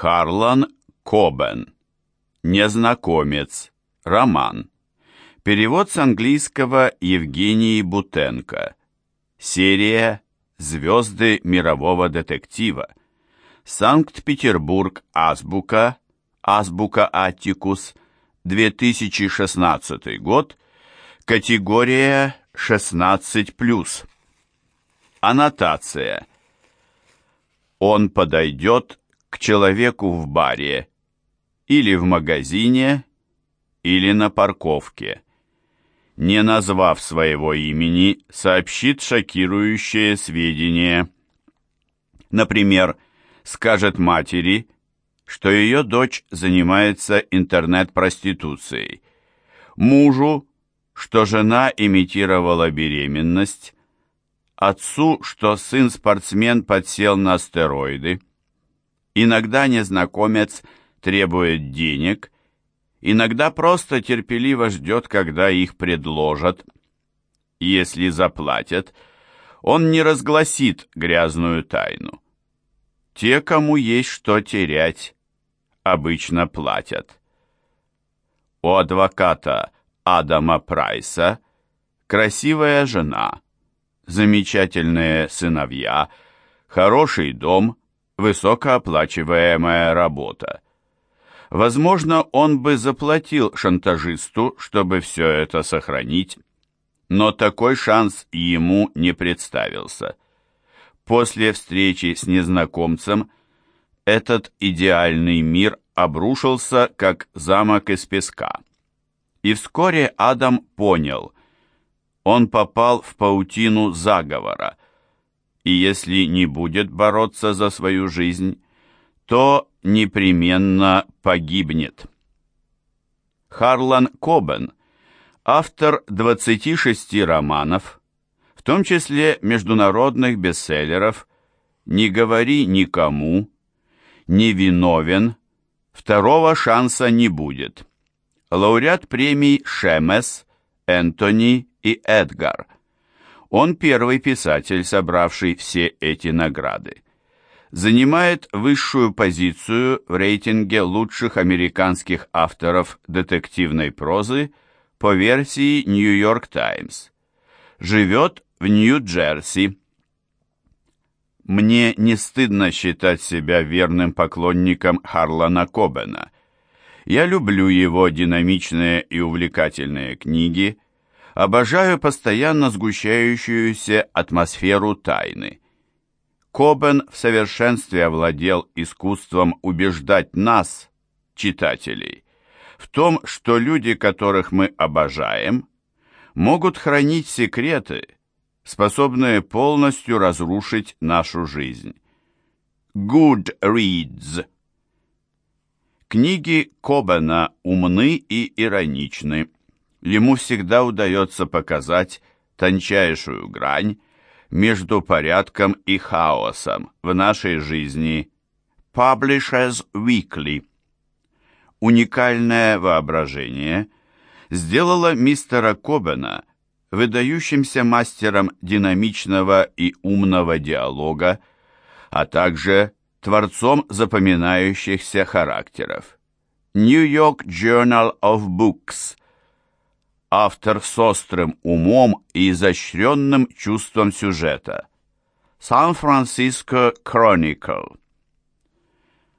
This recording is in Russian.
Харлан Кобен. Незнакомец. Роман. Перевод с английского Евгении Бутенко. Серия «Звезды мирового детектива». Санкт-Петербург. Азбука. Азбука Атикус. 2016 год. Категория 16+. Аннотация. Он подойдет к человеку в баре или в магазине, или на парковке. Не назвав своего имени, сообщит шокирующее сведения. Например, скажет матери, что ее дочь занимается интернет-проституцией, мужу, что жена имитировала беременность, отцу, что сын-спортсмен подсел на стероиды. Иногда незнакомец требует денег, иногда просто терпеливо ждет, когда их предложат. Если заплатят, он не разгласит грязную тайну. Те, кому есть что терять, обычно платят. У адвоката Адама Прайса красивая жена, замечательные сыновья, хороший дом, высокооплачиваемая работа. Возможно, он бы заплатил шантажисту, чтобы все это сохранить, но такой шанс ему не представился. После встречи с незнакомцем этот идеальный мир обрушился, как замок из песка. И вскоре Адам понял, он попал в паутину заговора, и если не будет бороться за свою жизнь, то непременно погибнет. Харлан Кобен, автор 26 романов, в том числе международных бестселлеров «Не говори никому», «Невиновен», «Второго шанса не будет», лауреат премий Шемес, Энтони и Эдгар. Он первый писатель, собравший все эти награды. Занимает высшую позицию в рейтинге лучших американских авторов детективной прозы по версии New York Times. Живет в Нью-Джерси. Мне не стыдно считать себя верным поклонником Харлана Кобена – я люблю его динамичные и увлекательные книги, обожаю постоянно сгущающуюся атмосферу тайны. Кобен в совершенстве овладел искусством убеждать нас, читателей, в том, что люди, которых мы обожаем, могут хранить секреты, способные полностью разрушить нашу жизнь. Good Reads Книги Кобена умны и ироничны. Ему всегда удается показать тончайшую грань между порядком и хаосом в нашей жизни. Publishers Weekly. Уникальное воображение сделало мистера Кобена выдающимся мастером динамичного и умного диалога, а также творцом запоминающихся характеров. New York Journal of Books. Автор с острым умом и изощренным чувством сюжета. Сан-Франциско Chronicle.